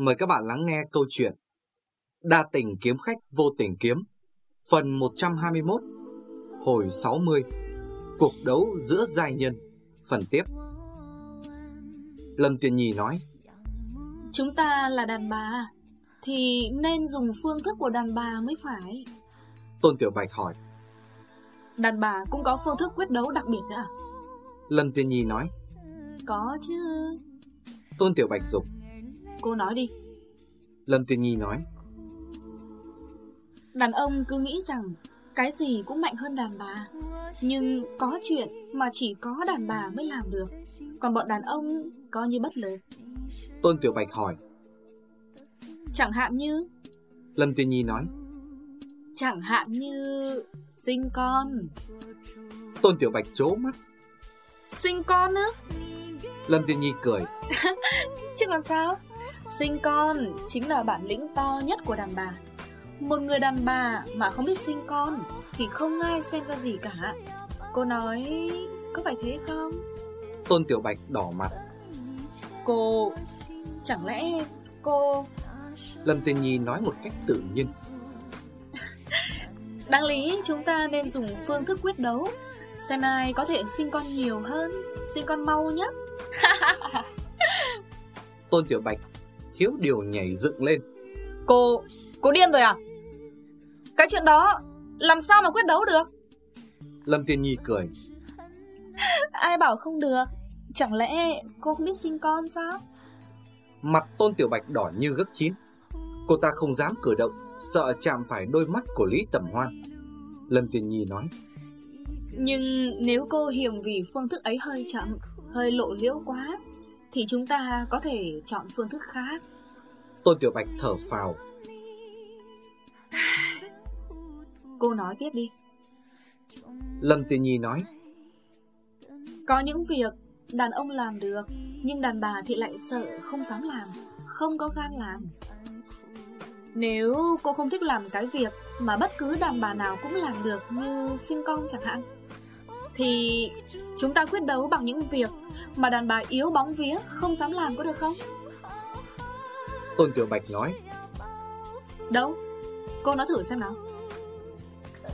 Mời các bạn lắng nghe câu chuyện Đa tình kiếm khách vô tình kiếm Phần 121 Hồi 60 Cuộc đấu giữa giai nhân. Phần tiếp. Lâm Tiên Nhi nói Chúng ta là đàn bà Thì nên dùng phương thức của đàn bà mới phải. Tôn Tiểu Bạch hỏi Đàn bà cũng có phương thức quyết đấu đặc biệt nữa à? Lâm Tiên Nhi nói Có chứ. Tôn Tiểu Bạch dục Cô nói đi. Lâm Tiên Nhi nói. Đàn ông cứ nghĩ rằng Cái gì cũng mạnh hơn đàn bà Nhưng có chuyện mà chỉ có đàn bà mới làm được. Còn bọn đàn ông coi như bất lực Tôn Tiểu Bạch hỏi. Chẳng hạn như? Lâm Tiên Nhi nói. Chẳng hạn như Sinh con. Tôn Tiểu Bạch chố mắt. Sinh con nữa Lâm Tiên Nhi cười. Chứ còn sao Sinh con chính là bản lĩnh to nhất của đàn bà. Một người đàn bà mà không biết sinh con Thì không ai xem ra gì cả. Cô nói có phải thế không? Tôn Tiểu Bạch đỏ mặt. Cô Chẳng lẽ cô Lâm Tiên Nhi nói một cách tự nhiên. Đáng lý chúng ta nên dùng phương thức quyết đấu Xem ai có thể sinh con nhiều hơn Sinh con mau nhất Tôn Tiểu Bạch thiếu điều nhảy dựng lên. Cô, cô điên rồi à? Cái chuyện đó làm sao mà quyết đấu được? Lâm Tiên Nhi cười. Ai bảo không được? Chẳng lẽ cô không biết sinh con sao? Mặt Tôn Tiểu Bạch đỏ như gấc chín. Cô ta không dám cử động Sợ chạm phải đôi mắt của Lý Tẩm Hoan. Lâm Tiên Nhi nói. Nhưng nếu cô hiểm vì phương thức ấy hơi chậm Hơi lộ liễu quá Thì chúng ta có thể chọn phương thức khác. Tôn Tiểu Bạch thở phào. Cô nói tiếp đi. Lâm Tiên Nhi nói. Có những việc đàn ông làm được Nhưng đàn bà thì lại sợ không dám làm Không có gan làm. Nếu cô không thích làm cái việc Mà bất cứ đàn bà nào cũng làm được Như sinh con chẳng hạn Thì chúng ta quyết đấu bằng những việc Mà đàn bà yếu bóng vía Không dám làm có được không? Tôn Tiểu Bạch nói. Đâu? Cô nói thử xem nào.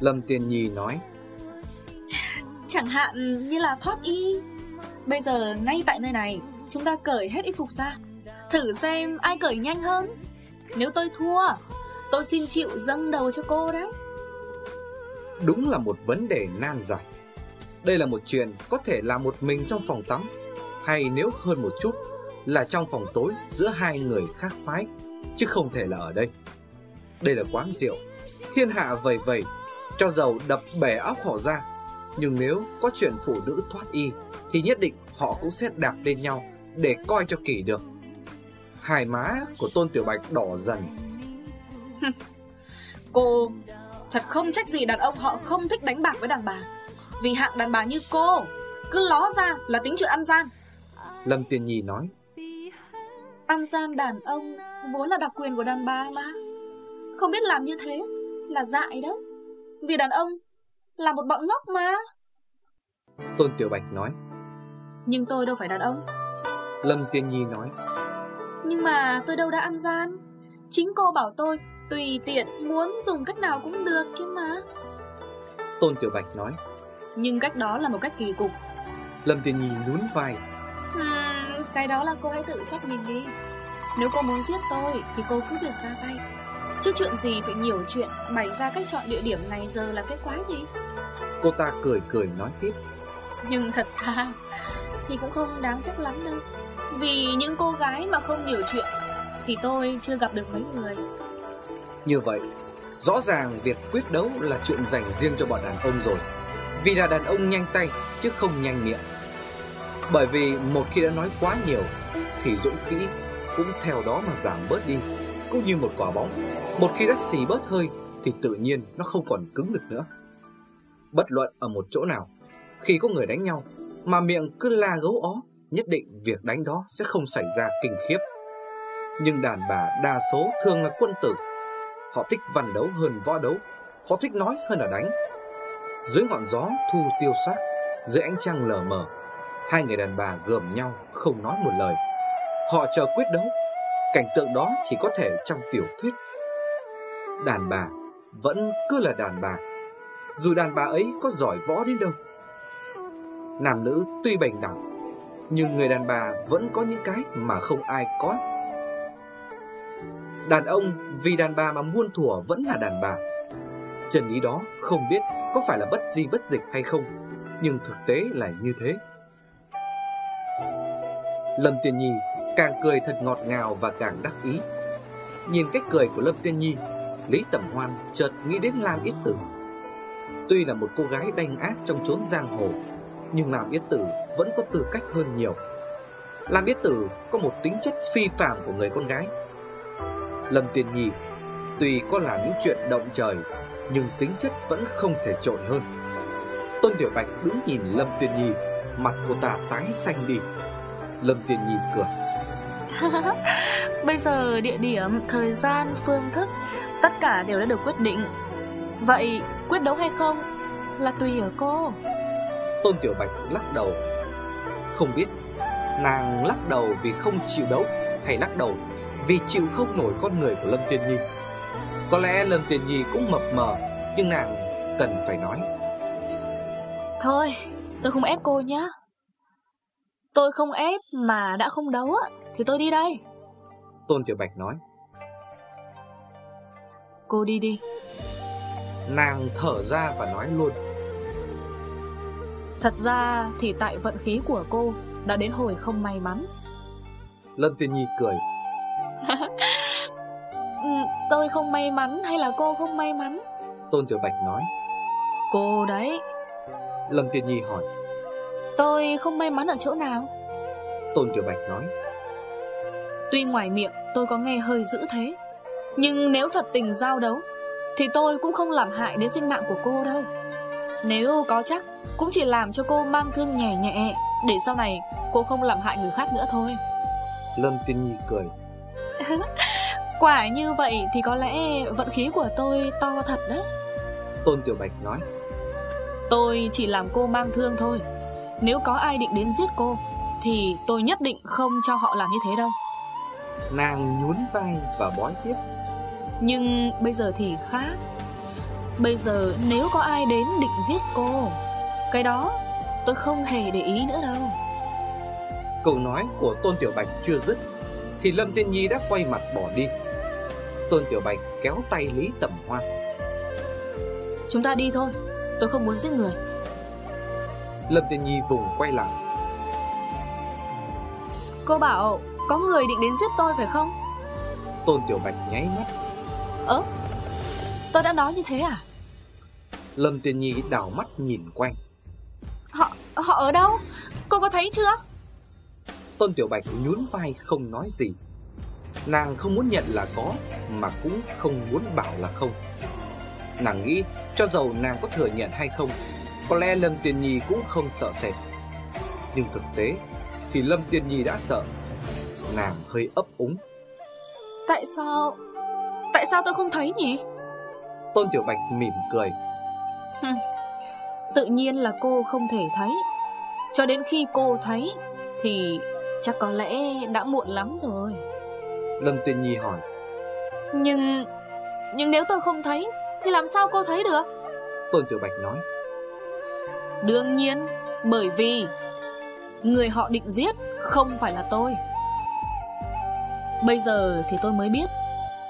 Lâm Tiên Nhi nói. Chẳng hạn như là thoát y. Bây giờ ngay tại nơi này Chúng ta cởi hết y phục ra. Thử xem ai cởi nhanh hơn. Nếu tôi thua Tôi xin chịu dâng đầu cho cô đấy. Đúng là một vấn đề nan giải đây là một chuyện có thể là một mình trong phòng tắm, Hay nếu hơn một chút Là trong phòng tối giữa hai người khác phái, Chứ không thể là ở đây. Đây là quán rượu. Thiên hạ vầy vầy, Cho dầu đập bể óc họ ra. Nhưng nếu có chuyện phụ nữ thoát y, Thì nhất định họ cũng sẽ đạp lên nhau Để coi cho kỳ được. Hai má của Tôn Tiểu Bạch đỏ dần. Cô Thật không trách gì đàn ông họ không thích đánh bạc với đàn bà. Vì hạng đàn bà như cô Cứ ló ra là tính chuyện ăn gian. Lâm Tiên Nhi nói. Ăn gian đàn ông Vốn là đặc quyền của đàn bà mà. Không biết làm như thế Là dại đấy. Vì đàn ông là một bọn ngốc mà. Tôn Tiểu Bạch nói. Nhưng tôi đâu phải đàn ông. Lâm Tiên Nhi nói. Nhưng mà tôi đâu đã ăn gian. Chính cô bảo tôi Tùy tiện muốn dùng cách nào cũng được kia mà. Tôn Tiểu Bạch nói Nhưng cách đó là một cách kỳ cục. Lâm Tiên Nhi nhún vai. Hmm, Cái đó là cô hãy tự trách mình đi. Nếu cô muốn giết tôi Thì cô cứ việc ra tay. Chứ chuyện gì phải nhiều chuyện Bày ra cách chọn địa điểm ngày giờ là cái quái gì? Cô ta cười cười nói tiếp. Nhưng thật ra Thì cũng không đáng trách lắm đâu. Vì những cô gái mà không nhiều chuyện Thì tôi chưa gặp được mấy người. Như vậy Rõ ràng việc quyết đấu là chuyện dành riêng cho bọn đàn ông rồi vì là đàn ông nhanh tay, chứ không nhanh miệng. Bởi vì một khi đã nói quá nhiều, Thì dũng khí cũng theo đó mà giảm bớt đi. Cũng như một quả bóng, Một khi đã xì bớt hơi, Thì tự nhiên nó không còn cứng được nữa. Bất luận ở một chỗ nào, Khi có người đánh nhau, Mà miệng cứ la gấu ó, Nhất định việc đánh đó sẽ không xảy ra kinh khiếp. Nhưng đàn bà đa số thường là quân tử. Họ thích văn đấu hơn võ đấu, Họ thích nói hơn là đánh. Dưới ngọn gió thu tiêu xác Dưới ánh trăng lờ mờ, Hai người đàn bà gườm nhau không nói một lời. Họ chờ quyết đấu, Cảnh tượng đó chỉ có thể trong tiểu thuyết. Đàn bà vẫn cứ là đàn bà, Dù đàn bà ấy có giỏi võ đến đâu. Nam nữ tuy bình đẳng, Nhưng người đàn bà vẫn có những cái mà không ai có. Đàn ông vì đàn bà mà muôn thủa vẫn là đàn bà. Trần ý đó không biết có phải là bất di bất dịch hay không? Nhưng thực tế là như thế. Lâm Tiên Nhi càng cười thật ngọt ngào và càng đắc ý. Nhìn cách cười của Lâm Tiên Nhi, Lý Tẩm Hoan chợt nghĩ đến Lam Yết Tử. Tuy là một cô gái đanh ác trong chốn giang hồ, Nhưng Lam Yết Tử vẫn có tư cách hơn nhiều. Lam Yết Tử có một tính chất phi phàm của người con gái. Lâm Tiên Nhi, Tuy có làm những chuyện động trời nhưng tính chất vẫn không thể trội hơn. Tôn Tiểu Bạch đứng nhìn Lâm Tiên Nhi Mặt cô ta tái xanh đi. Lâm Tiên Nhi cười. Bây giờ địa điểm, thời gian, phương thức Tất cả đều đã được quyết định. Vậy quyết đấu hay không Là tùy ở cô. Tôn Tiểu Bạch lắc đầu. Không biết Nàng lắc đầu vì không chịu đấu Hay lắc đầu vì chịu không nổi con người của Lâm Tiên Nhi Có lẽ Lâm Tiên Nhi cũng mập mờ Nhưng nàng cần phải nói. Thôi tôi không ép cô nhé Tôi không ép mà đã không đấu á Thì tôi đi đây. Tôn Tiểu Bạch nói. Cô đi đi. Nàng thở ra và nói luôn. Thật ra thì tại vận khí của cô Đã đến hồi không may mắn. Lâm Tiên Nhi cười Tôi không may mắn hay là cô không may mắn? Tôn Tiểu Bạch nói. Cô đấy. Lâm Tiên Nhi hỏi. Tôi không may mắn ở chỗ nào? Tôn Tiểu Bạch nói. Tuy ngoài miệng tôi có nghe hơi dữ thế Nhưng nếu thật tình giao đấu Thì tôi cũng không làm hại đến sinh mạng của cô đâu. Nếu có chắc Cũng chỉ làm cho cô mang thương nhẹ nhẹ Để sau này cô không làm hại người khác nữa thôi. Lâm Tiên Nhi cười Quả như vậy thì có lẽ vận khí của tôi to thật đấy. Tôn Tiểu Bạch nói. Tôi chỉ làm cô mang thương thôi. Nếu có ai định đến giết cô Thì tôi nhất định không cho họ làm như thế đâu. Nàng nhún vai và bói tiếp. Nhưng bây giờ thì khác. Bây giờ nếu có ai đến định giết cô Cái đó tôi không hề để ý nữa đâu. Câu nói của Tôn Tiểu Bạch chưa dứt Thì Lâm Tiên Nhi đã quay mặt bỏ đi Tôn Tiểu Bạch kéo tay Lý Tẩm Hoa. Chúng ta đi thôi Tôi không muốn giết người. Lâm Tiên Nhi vùng quay lại. Cô bảo có người định đến giết tôi phải không? Tôn Tiểu Bạch nháy mắt. Ơ Tôi đã nói như thế à? Lâm Tiên Nhi đảo mắt nhìn quanh. Họ họ ở đâu? Cô có thấy chưa? Tôn Tiểu Bạch nhún vai không nói gì Nàng không muốn nhận là có Mà cũng không muốn bảo là không. Nàng nghĩ cho dầu nàng có thừa nhận hay không Có lẽ Lâm Tiên Nhi cũng không sợ sệt. Nhưng thực tế Thì Lâm Tiên Nhi đã sợ. Nàng hơi ấp úng. Tại sao Tại sao tôi không thấy nhỉ? Tôn Tiểu Bạch mỉm cười. Tự nhiên là cô không thể thấy. Cho đến khi cô thấy Thì chắc có lẽ đã muộn lắm rồi Lâm Tiên Nhi hỏi. Nhưng Nhưng nếu tôi không thấy Thì làm sao cô thấy được? Tôn Tiểu Bạch nói. Đương nhiên Bởi vì Người họ định giết không phải là tôi. Bây giờ thì tôi mới biết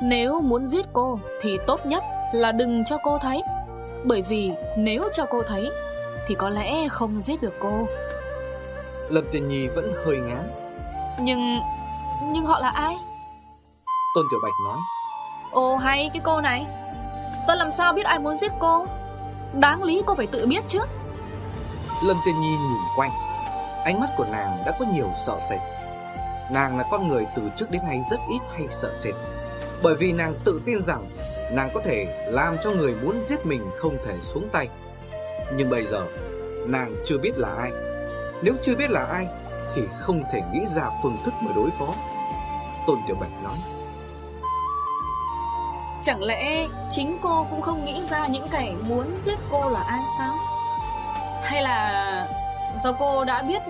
Nếu muốn giết cô Thì tốt nhất là đừng cho cô thấy. Bởi vì nếu cho cô thấy Thì có lẽ không giết được cô. Lâm Tiên Nhi vẫn hơi ngán. Nhưng Nhưng họ là ai Tôn Tiểu Bạch nói. Ồ hay cái cô này. Tôi làm sao biết ai muốn giết cô? Đáng lý cô phải tự biết chứ. Lâm Tiên Nhi nhìn quanh. Ánh mắt của nàng đã có nhiều sợ sệt. Nàng là con người từ trước đến nay rất ít hay sợ sệt. Bởi vì nàng tự tin rằng Nàng có thể làm cho người muốn giết mình không thể xuống tay. Nhưng bây giờ Nàng chưa biết là ai. Nếu chưa biết là ai Thì không thể nghĩ ra phương thức mà đối phó. Tôn Tiểu Bạch nói Chẳng lẽ chính cô cũng không nghĩ ra những kẻ muốn giết cô là ai sao? Hay là do cô đã biết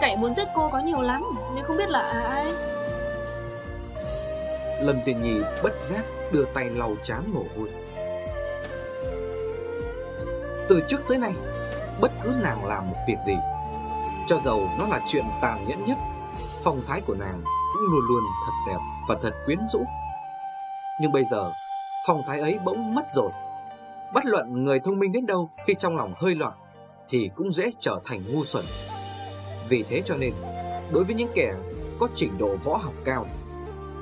kẻ muốn giết cô có nhiều lắm Nên không biết là ai Lâm tiền Nhi bất giác đưa tay lau chán mồ hôi. Từ trước tới nay, bất cứ nàng làm một việc gì, cho dầu nó là chuyện tàn nhẫn nhất, phong thái của nàng cũng luôn luôn thật đẹp và thật quyến rũ. Nhưng bây giờ, phong thái ấy bỗng mất rồi. Bất luận người thông minh đến đâu khi trong lòng hơi loạn thì cũng dễ trở thành ngu xuẩn. Vì thế cho nên, đối với những kẻ có trình độ võ học cao,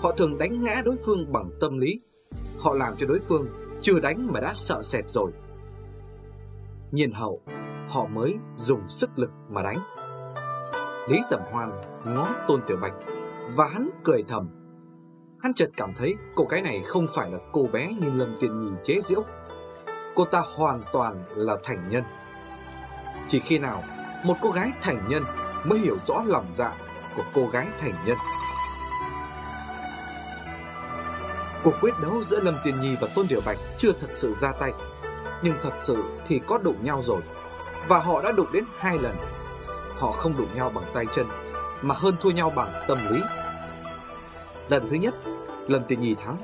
họ thường đánh ngã đối phương bằng tâm lý. Họ làm cho đối phương chưa đánh mà đã sợ sệt rồi. Nhiên hậu, họ mới dùng sức lực mà đánh. Lý Tầm Hoan ngó Tôn Tiểu Bạch và hắn cười thầm. Hắn chợt cảm thấy cô gái này không phải là cô bé như Lâm Tiên Nhi chế giễu. Cô ta hoàn toàn là thành nhân. Chỉ khi nào một cô gái thành nhân mới hiểu rõ lòng dạ của cô gái thành nhân. Cuộc quyết đấu giữa Lâm Tiên Nhi và Tôn Tiểu Bạch chưa thật sự ra tay, nhưng thật sự thì có đụng nhau rồi, và họ đã đụng đến hai lần. Họ không đụng nhau bằng tay chân, mà hơn thua nhau bằng tâm lý. Lần thứ nhất, Lâm Tiên Nhi thắng,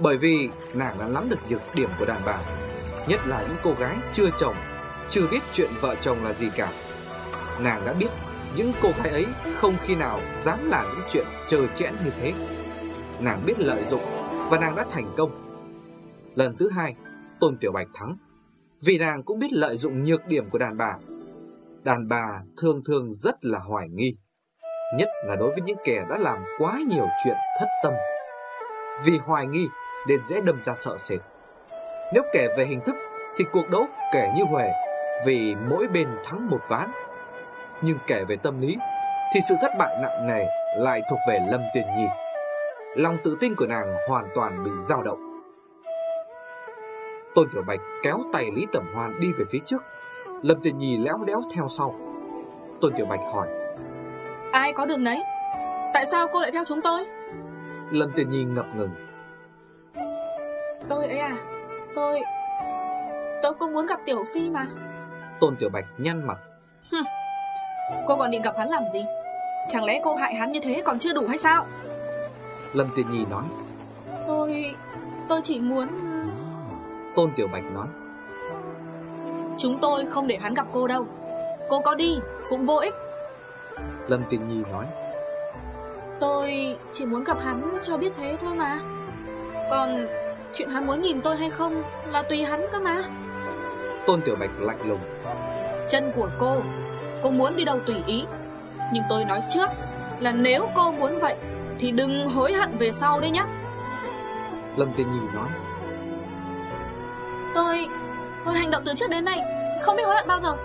bởi vì nàng đã nắm được nhược điểm của đàn bà, nhất là những cô gái chưa chồng, chưa biết chuyện vợ chồng là gì cả. Nàng đã biết những cô gái ấy không khi nào dám làm những chuyện trơ chẽn như thế. Nàng biết lợi dụng và nàng đã thành công. Lần thứ hai, Tôn Tiểu Bạch thắng, vì nàng cũng biết lợi dụng nhược điểm của đàn bà. Đàn bà thường thường rất là hoài nghi, nhất là đối với những kẻ đã làm quá nhiều chuyện thất tâm. Vì hoài nghi nên dễ đâm ra sợ sệt. Nếu kể về hình thức, thì cuộc đấu kể như huề vì mỗi bên thắng một ván. Nhưng kể về tâm lý, thì sự thất bại nặng nề lại thuộc về Lâm Tiền Nhi. Lòng tự tin của nàng hoàn toàn bị dao động. Tôn Tiểu Bạch kéo tay Lý Tẩm Hoan đi về phía trước. Lâm Tiền Nhi léo đéo theo sau. Tôn Tiểu Bạch hỏi. Ai có đường đấy? Tại sao cô lại theo chúng tôi? Lâm Tiền Nhi ngập ngừng. Tôi ấy à, tôi... Tôi cũng muốn gặp Tiểu Phi mà. Tôn Tiểu Bạch nhăn mặt. Cô còn định gặp hắn làm gì? Chẳng lẽ cô hại hắn như thế còn chưa đủ hay sao? Lâm Tiên Nhi nói. Tôi... tôi chỉ muốn... Tôn Tiểu Bạch nói. Chúng tôi không để hắn gặp cô đâu. Cô có đi cũng vô ích. Lâm Tiên Nhi nói. Tôi chỉ muốn gặp hắn cho biết thế thôi mà. Còn chuyện hắn muốn nhìn tôi hay không là tùy hắn cơ mà. Tôn Tiểu Bạch lạnh lùng. Chân của cô, cô muốn đi đâu tùy ý. Nhưng tôi nói trước là nếu cô muốn vậy thì đừng hối hận về sau đấy nhé. Lâm Tiên Nhi nói. Tôi, tôi hành động từ trước đến nay, không biết hối hận bao giờ.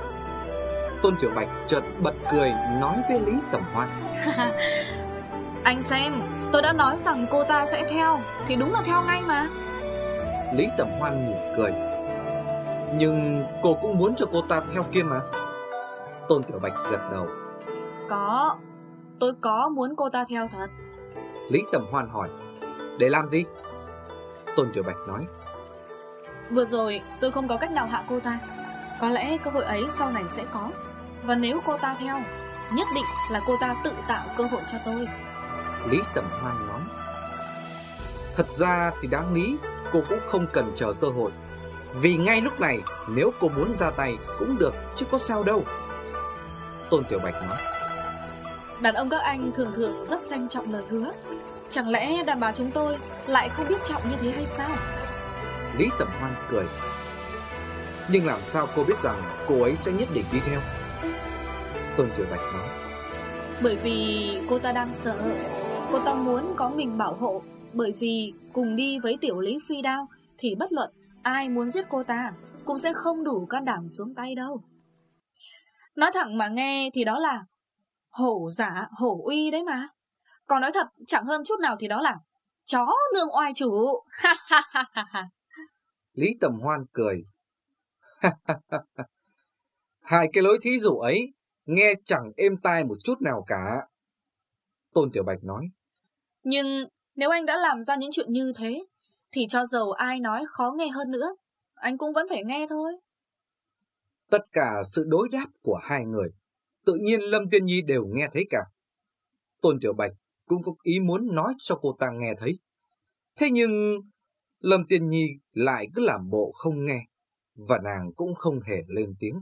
Tôn Tiểu Bạch chợt bật cười nói với Lý Tẩm Hoan. Anh xem, tôi đã nói rằng cô ta sẽ theo, thì đúng là theo ngay mà. Lý Tẩm Hoan mỉm cười. Nhưng cô cũng muốn cho cô ta theo kia mà. Tôn Tiểu Bạch gật đầu. Có, tôi có muốn cô ta theo thật. Lý Tẩm Hoan hỏi. Để làm gì? Tôn Tiểu Bạch nói. Vừa rồi tôi không có cách nào hạ cô ta Có lẽ cơ hội ấy sau này sẽ có Và nếu cô ta theo Nhất định là cô ta tự tạo cơ hội cho tôi. Lý Tầm Hoan nói Thật ra thì đáng lý Cô cũng không cần chờ cơ hội. Vì ngay lúc này Nếu cô muốn ra tay cũng được Chứ có sao đâu. Tôn Tiểu Bạch nói. Đàn ông các anh thường thường rất xem trọng lời hứa. Chẳng lẽ đàn bà chúng tôi Lại không biết trọng như thế hay sao? Lý Tầm Hoan cười. Nhưng làm sao cô biết rằng cô ấy sẽ nhất định đi theo Tôn Tiểu Bạch nói. Bởi vì cô ta đang sợ. Cô ta muốn có mình bảo hộ. Bởi vì cùng đi với tiểu lý phi đao Thì bất luận ai muốn giết cô ta Cũng sẽ không đủ can đảm xuống tay đâu. Nói thẳng mà nghe thì đó là Hổ giả, hổ uy đấy mà. Còn nói thật chẳng hơn chút nào thì đó là Chó nương oai chủ. Ha ha ha ha Lý Tầm Hoan cười. Hai cái lối thí dụ ấy nghe chẳng êm tai một chút nào cả. Tôn Tiểu Bạch nói. Nhưng nếu anh đã làm ra những chuyện như thế, thì cho dầu ai nói khó nghe hơn nữa, anh cũng vẫn phải nghe thôi. Tất cả sự đối đáp của hai người, tự nhiên Lâm Tiên Nhi đều nghe thấy cả. Tôn Tiểu Bạch cũng có ý muốn nói cho cô ta nghe thấy. Thế nhưng Lâm Tiên Nhi lại cứ làm bộ không nghe, và nàng cũng không hề lên tiếng.